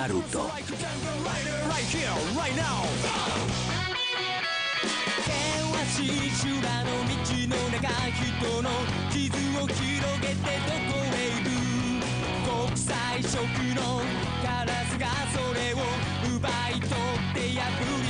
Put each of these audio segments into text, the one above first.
怖い人、ちゃんとライダー、ライケア、ライナー。険しい修羅の道の中、人の傷を広げて、デコレイブ。国際色のガラスがそれを奪い取って破り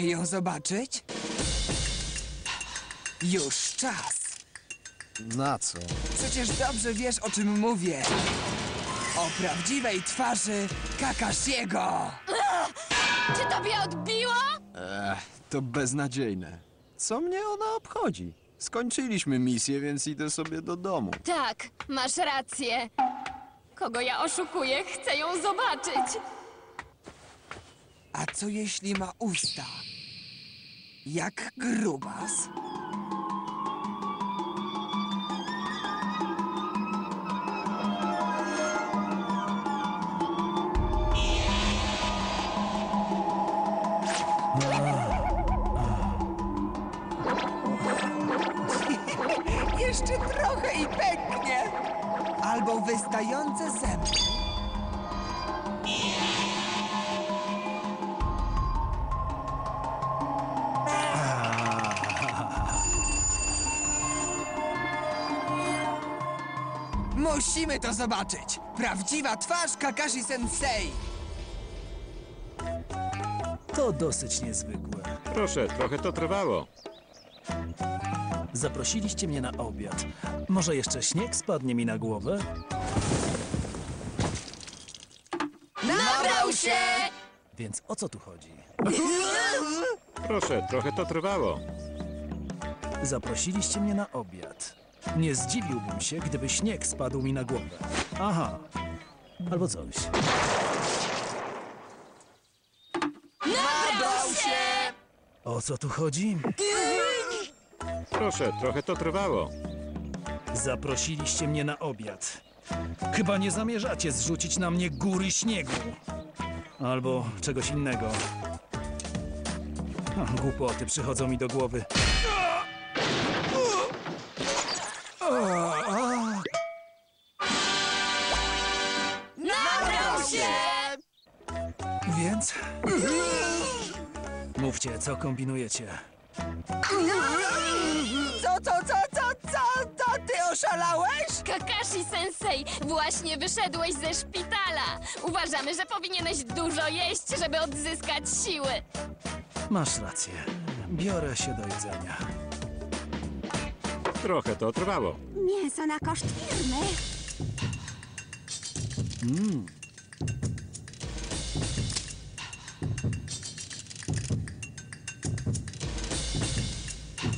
chcecie ją zobaczyć? Już czas. Na co? Przecież dobrze wiesz, o czym mówię. O prawdziwej twarzy Kakashiego. Czy tobie odbiło? Ech, to beznadziejne. Co mnie ona obchodzi? Skończyliśmy misję, więc idę sobie do domu. Tak, masz rację. Kogo ja oszukuję, chcę ją zobaczyć. A co jeśli ma usta? Jak grubas? Jeszcze trochę i pęknie. Albo wystające zęby. Musimy to zobaczyć! Prawdziwa twarz Kakashi Sensei! To dosyć niezwykłe. Proszę, trochę to trwało. Zaprosiliście mnie na obiad. Może jeszcze śnieg spadnie mi na głowę? Nabrał się! Więc o co tu chodzi? Proszę, trochę to trwało. Zaprosiliście mnie na obiad. Nie zdziwiłbym się, gdyby śnieg spadł mi na głowę. Aha. Albo coś. Nabrał się! O co tu chodzi? Proszę, trochę to trwało. Zaprosiliście mnie na obiad. Chyba nie zamierzacie zrzucić na mnie góry śniegu. Albo czegoś innego. Głupoty przychodzą mi do głowy. Nabrał się! Więc? Mówcie, co kombinujecie? Co, co, co, co, co? To ty oszalałeś? Kakashi Sensei, właśnie wyszedłeś ze szpitala. Uważamy, że powinieneś dużo jeść, żeby odzyskać siły. Masz rację. Biorę się do jedzenia. Trochę to trwało. Mięso na koszt firmy.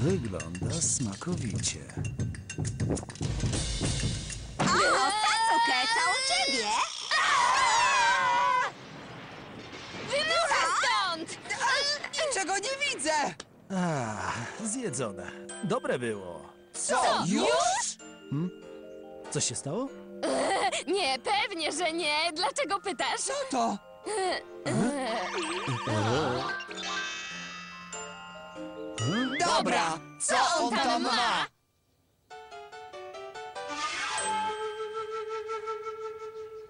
Wygląda smakowicie. O, Sasuke, co u ciebie? Wynocha stąd! Niczego nie widzę! A, zjedzone. Dobre było. Co, już? Coś się stało? Nie, pewnie, że nie. Dlaczego pytasz? Co to? Dobra, co on tam ma?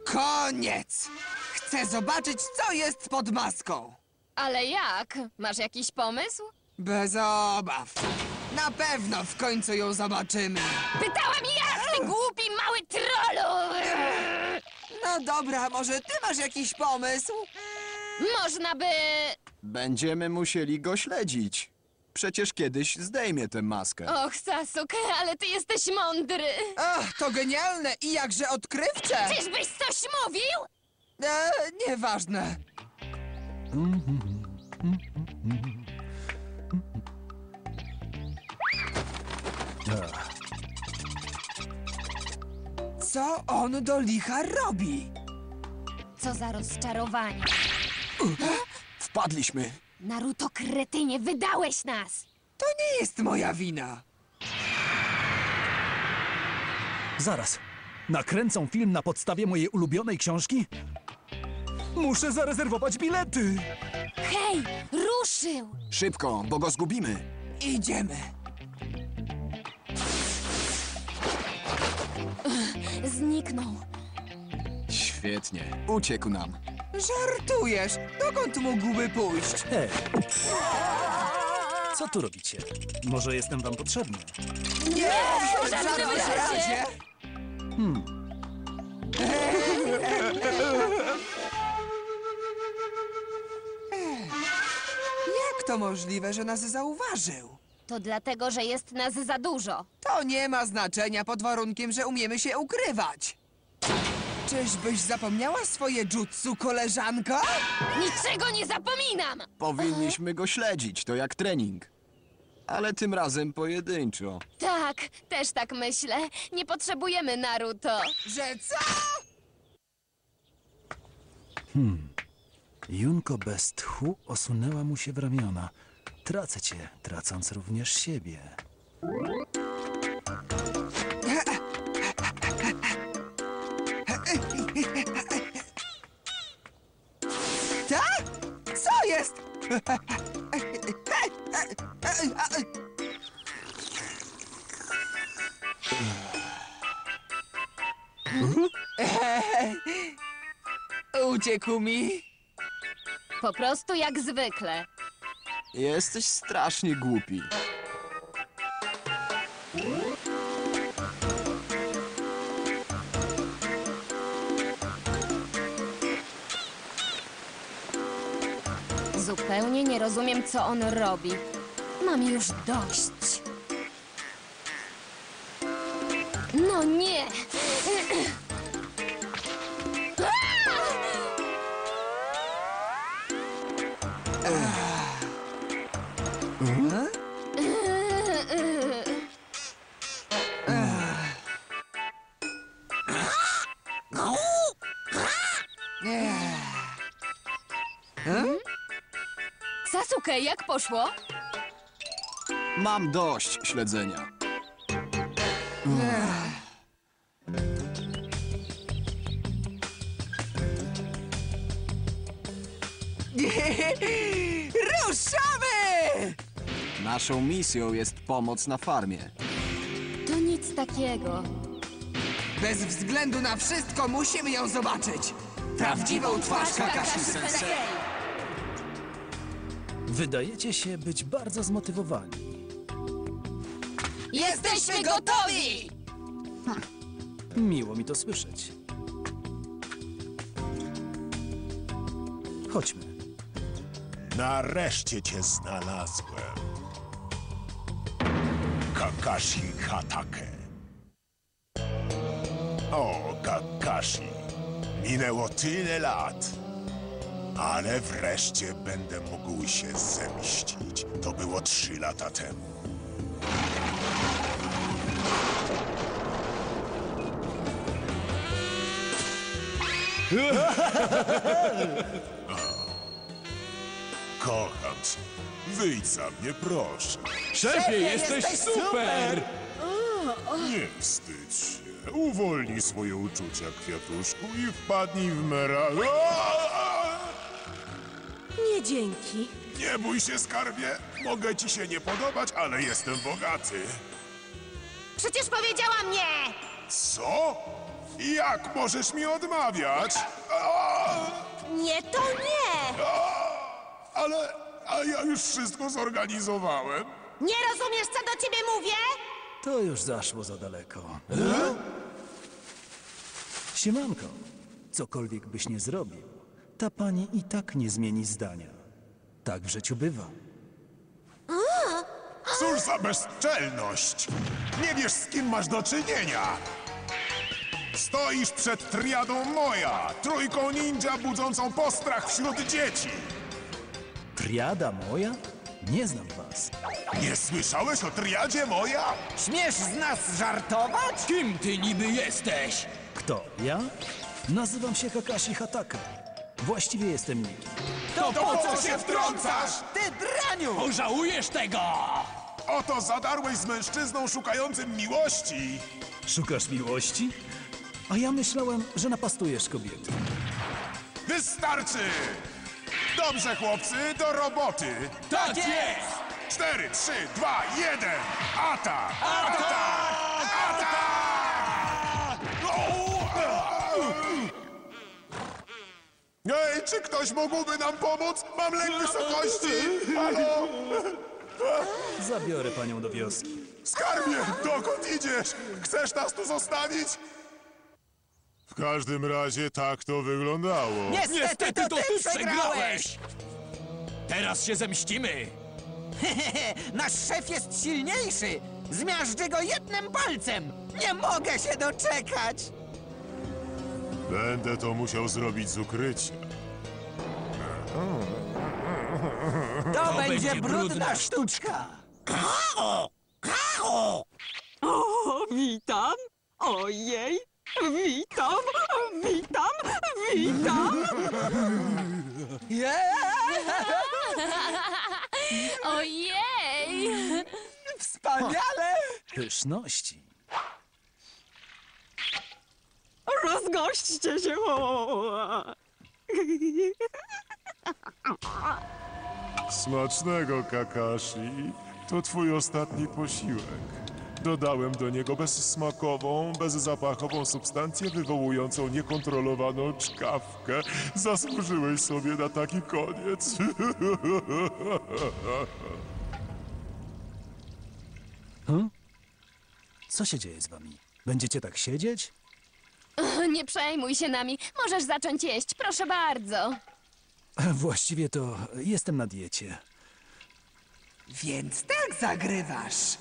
Koniec! Chcę zobaczyć, co jest pod maską. Ale jak? Masz jakiś pomysł? Bez obaw. Na pewno w końcu ją zobaczymy. Pytałam jak, ty głupi mały trolu! No dobra, może ty masz jakiś pomysł? Można by... Będziemy musieli go śledzić. Przecież kiedyś zdejmie tę maskę. Och, Sasuke, ale ty jesteś mądry. Ach, to genialne i jakże odkrywcze! Czyżbyś coś mówił? E, nieważne. Co on do licha robi? Co za rozczarowanie. Wpadliśmy. Naruto kretynie, wydałeś nas. To nie jest moja wina. Zaraz. Nakręcą film na podstawie mojej ulubionej książki? Muszę zarezerwować bilety. Hej, ruszył. Szybko, bo go zgubimy. Idziemy. Zniknął. Świetnie. Uciekł nam. Żartujesz? Dokąd mógłby pójść? Hej. Co tu robicie? Może jestem wam potrzebny? Nie, w żadnym żadnym razie. razie. Jak to możliwe, że nas zauważył? To dlatego, że jest nas za dużo. To nie ma znaczenia pod warunkiem, że umiemy się ukrywać. Czyżbyś zapomniała swoje jutsu, koleżanko? Niczego nie zapominam! Powinniśmy go śledzić, to jak trening. Ale tym razem pojedynczo. Tak, też tak myślę. Nie potrzebujemy Naruto. Że co? Junko bez tchu osunęła mu się w ramiona. Tracę cię, tracąc również siebie. Tak? Co jest? Uciekł mi. Po prostu jak zwykle. Jesteś strasznie głupi. Zupełnie nie rozumiem, co on robi. Mam już dość. No nie! Sasuke, jak poszło? Mam dość śledzenia. Ruszamy! Naszą misją jest pomoc na farmie. To nic takiego. Bez względu na wszystko musimy ją zobaczyć. Prawdziwą twarz Kakashi Sensei. Wydajecie się być bardzo zmotywowani. Jesteśmy gotowi! Miło mi to słyszeć. Chodźmy. Nareszcie cię znalazłem. Kakashi Hatake. O, Kakashi. Minęło tyle lat. Ale wreszcie będę mógł się zemścić. To było trzy lata temu. Kocham cię. Wyjdź za mnie, proszę. Szefie, jesteś super! Nie wstydź się. Uwolnij swoje uczucia, kwiatuszku, i wpadnij w mera... Nie dzięki. Nie bój się, skarbie. Mogę ci się nie podobać, ale jestem bogaty. Przecież powiedziałam nie! Co? Jak możesz mi odmawiać? Nie, to nie! Ale... A ja już wszystko zorganizowałem. Nie rozumiesz, co do ciebie mówię? To już zaszło za daleko. Siemanko. Cokolwiek byś nie zrobił, ta pani i tak nie zmieni zdania. Tak w życiu bywa. Cóż za bezczelność! Nie wiesz, z kim masz do czynienia! Stoisz przed triadą moja, trójką ninja budzącą postrach wśród dzieci! Triada moja? Nie znam was. Nie słyszałeś o triadzie moja? Śmiesz z nas żartować? Kim ty niby jesteś? Kto? Ja? Nazywam się Kakashi Hataka. Właściwie jestem nikim. To po co się wtrącasz? Ty draniu! Pożałujesz tego! Oto zadarłeś z mężczyzną szukającym miłości! Szukasz miłości? A ja myślałem, że napastujesz kobiety. Wystarczy! Dobrze, chłopcy, do roboty! Tak jest! Cztery, trzy, dwa, jeden! Atak! Atak! Atak! Ej, czy ktoś mógłby nam pomóc? Mam lęk wysokości! Halo? Zabiorę panią do wioski. Skarbie, dokąd idziesz? Chcesz nas tu zostawić? W każdym razie tak to wyglądało. Niestety, to, ty przegrałeś! Teraz się zemścimy! Nasz szef jest silniejszy! Zmiażdży go jednym palcem! Nie mogę się doczekać! Będę to musiał zrobić z ukrycia. To, będzie, będzie brudna, brudna sztuczka! O, witam! Ojej! Witam! Witam! Witam! Ojej! Wspaniale! Pyszności. Rozgośćcie się! Smacznego, Kakashi. To twój ostatni posiłek. Dodałem do niego bezsmakową, bezzapachową substancję wywołującą niekontrolowaną czkawkę. Zasłużyłeś sobie na taki koniec. Co się dzieje z wami? Będziecie tak siedzieć? Nie przejmuj się nami. Możesz zacząć jeść, proszę bardzo. Właściwie to jestem na diecie. Więc tak zagrywasz.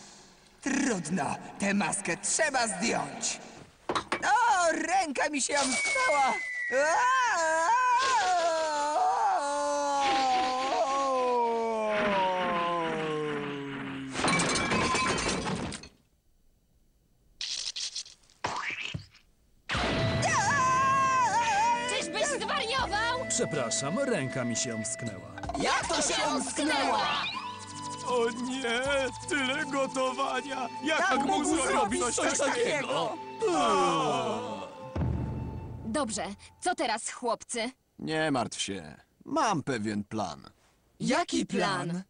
Trudno, tę maskę trzeba zdjąć. O, ręka mi się omknęła. Czyżbyś zwariował? Przepraszam, ręka mi się omsknęła. Jak to się omsknęła? O nie! Tyle gotowania! Jak, Jak mógł mógł zrobić coś coś takiego? Dobrze, co teraz, chłopcy? Nie martw się. Mam pewien plan. Jaki plan?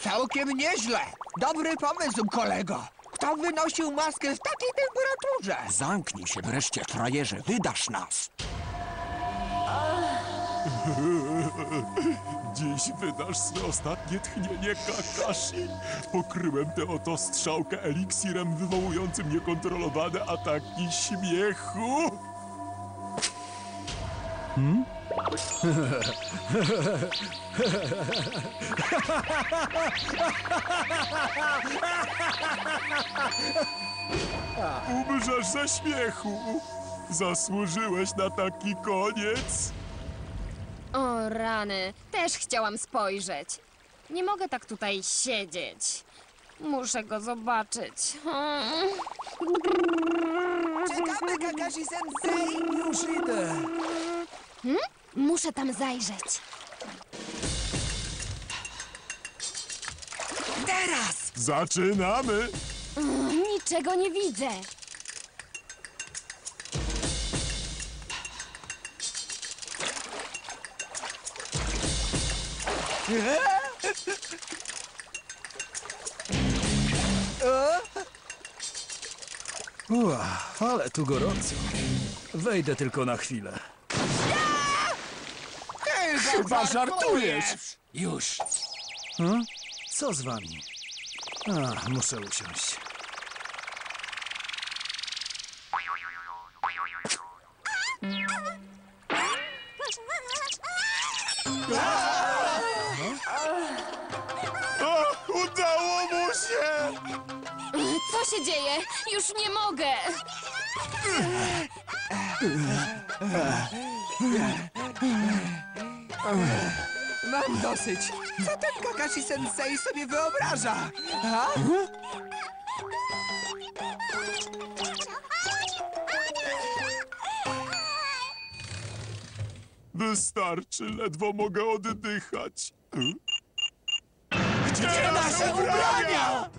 Całkiem nieźle. Dobry pomysł, kolego. Kto wynosił maskę w takiej temperaturze? Zamknij się wreszcie, frajerze, wydasz nas! Dziś wydasz swe ostatnie tchnienie, Kakashi. Pokryłem tę oto strzałkę eliksirem wywołującym niekontrolowane ataki śmiechu. Umrzesz ze śmiechu. Zasłużyłeś na taki koniec. O rany, też chciałam spojrzeć. Nie mogę tak tutaj siedzieć. Muszę go zobaczyć. Hmm. Czekamy, Kakashi Sensei. Już idę. Muszę tam zajrzeć. Teraz! Zaczynamy. Niczego nie widzę. Ua, ale tu gorąco. Wejdę tylko na chwilę. Chyba żartujesz! Już! Hmm? Co z wami? A, muszę usiąść. O, udało mu się! Co się dzieje? Już nie mogę. Mam dosyć. Co ten Kakashi Sensei sobie wyobraża? A? Wystarczy, ledwo mogę oddychać. Gdzie nasze ubrania?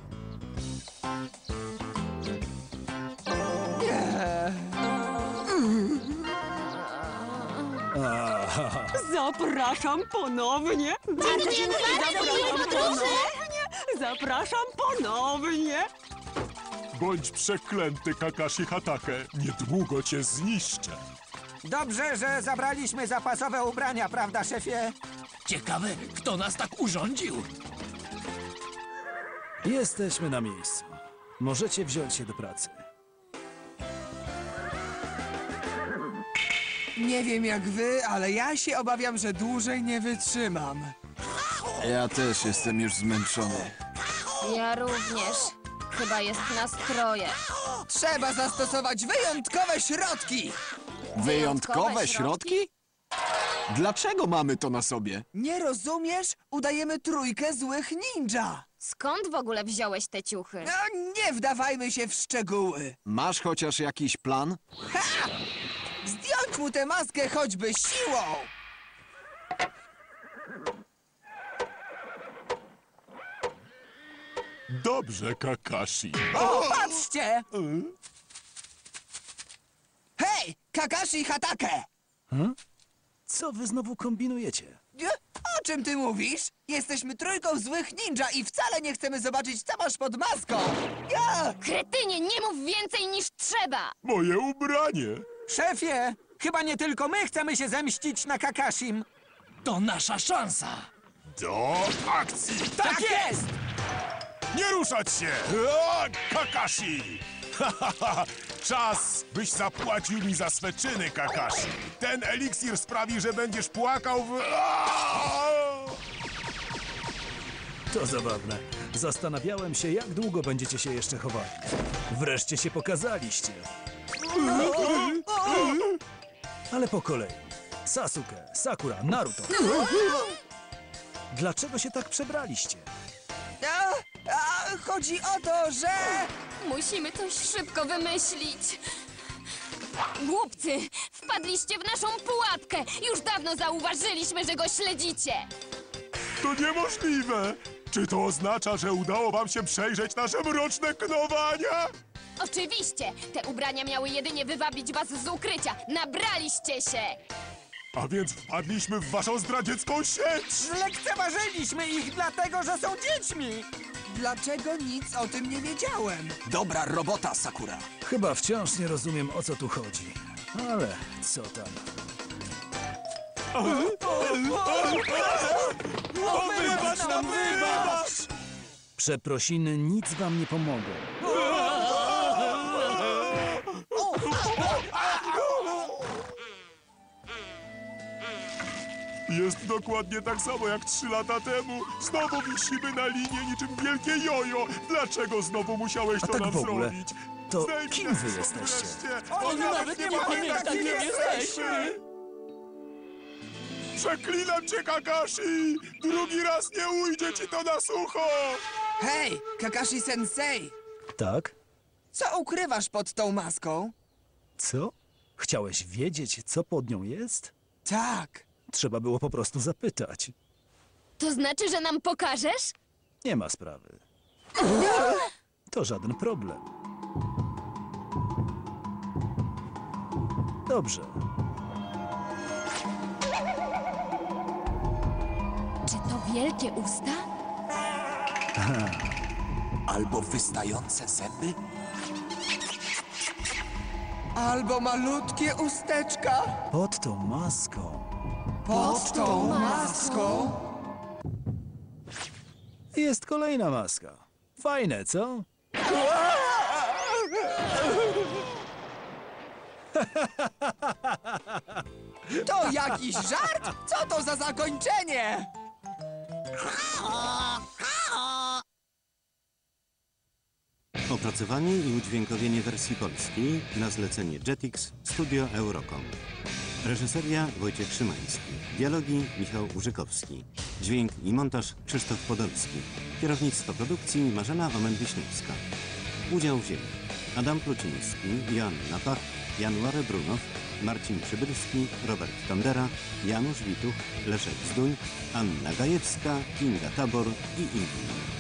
Zapraszam ponownie. Dziękuję. Zapraszam ponownie. Zapraszam ponownie. Bądź przeklęty, Kakashi Hatake. Niedługo cię zniszczę. Dobrze, że zabraliśmy zapasowe ubrania, prawda, szefie? Ciekawe, kto nas tak urządził. Jesteśmy na miejscu. Możecie wziąć się do pracy. Nie wiem jak wy, ale ja się obawiam, że dłużej nie wytrzymam. Ja też jestem już zmęczony. Ja również. Chyba jest nastroje. Trzeba zastosować wyjątkowe środki! Wyjątkowe środki? środki? Dlaczego mamy to na sobie? Nie rozumiesz? Udajemy trójkę złych ninja! Skąd w ogóle wziąłeś te ciuchy? No, nie wdawajmy się w szczegóły. Masz chociaż jakiś plan? Zdjąć mu tę maskę choćby siłą! Dobrze, Kakashi. O, patrzcie! Hej, Kakashi Hatake! Co wy znowu kombinujecie? O czym ty mówisz? Jesteśmy trójką złych ninja i wcale nie chcemy zobaczyć, co masz pod maską! Ja! Kretynie, nie mów więcej niż trzeba! Moje ubranie. Szefie, chyba nie tylko my chcemy się zemścić na Kakashim. To nasza szansa. Do akcji! Tak jest! Nie ruszać się! O, Kakashi! Czas, byś zapłacił mi za swe czyny, Kakashi. Ten eliksir sprawi, że będziesz płakał w... To zabawne. Zastanawiałem się, jak długo będziecie się jeszcze chowali. Wreszcie się pokazaliście. Ale po kolei. Sasuke, Sakura, Naruto. Dlaczego się tak przebraliście? A, a, chodzi o to, że... Musimy coś szybko wymyślić. Głupcy, wpadliście w naszą pułapkę. Już dawno zauważyliśmy, że go śledzicie. To niemożliwe! Czy to oznacza, że udało wam się przejrzeć nasze mroczne knowania? Oczywiście, te ubrania miały jedynie wywabić was z ukrycia. Nabraliście się. A więc wpadliśmy w waszą zdradziecką sieć! Zlekceważyliśmy ich dlatego, że są dziećmi. Dlaczego nic o tym nie wiedziałem? Dobra robota, Sakura. Chyba wciąż nie rozumiem, o co tu chodzi. Ale co tam? O, wybacz nam, wybacz! Przeprosiny nic wam nie pomogą. Jest dokładnie tak samo jak trzy lata temu. Znowu wisimy na linie niczym wielkie jojo. Dlaczego znowu musiałeś A to tak nam w ogóle, zrobić? to Zejdź kim wy jesteście? wreszcie. On nawet nie pamięta, kim jesteśmy. Przeklinam cię, Kakashi! Drugi raz nie ujdzie ci to na sucho! Hej, Kakashi Sensei! Tak? Co ukrywasz pod tą maską? Co? Chciałeś wiedzieć, co pod nią jest? Tak. Trzeba było po prostu zapytać. To znaczy, że nam pokażesz? Nie ma sprawy. To żaden problem. Dobrze. Czy to wielkie usta? Albo wystające zęby? Albo malutkie usteczka Pod tą maską pod tą maską. jest kolejna maska. Fajne, co? To jakiś żart? Co to za zakończenie? Opracowanie i udźwiękowienie wersji polskiej na zlecenie Jetix Studio Eurocom. Reżyseria Wojciech Szymański. Dialogi Michał Urzykowski. Dźwięk i montaż Krzysztof Podolski. Kierownictwo produkcji Marzena Omen-Wiśniewska. Udział wzięli Adam Pluciński, Joanna Pach, January Brunow, Marcin Przybylski, Robert Tondera, Janusz Wituch, Leszek Zduń, Anna Gajewska, Kinga Tabor i inni.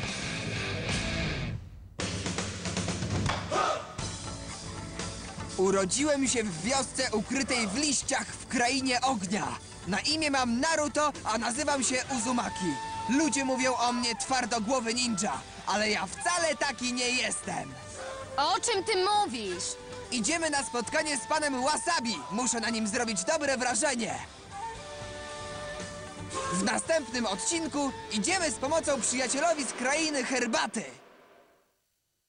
Urodziłem się w wiosce ukrytej w liściach w krainie ognia. Na imię mam Naruto, a nazywam się Uzumaki. Ludzie mówią o mnie twardogłowy ninja, ale ja wcale taki nie jestem. O czym ty mówisz? Idziemy na spotkanie z panem Wasabi. Muszę na nim zrobić dobre wrażenie. W następnym odcinku idziemy z pomocą przyjacielowi z krainy herbaty.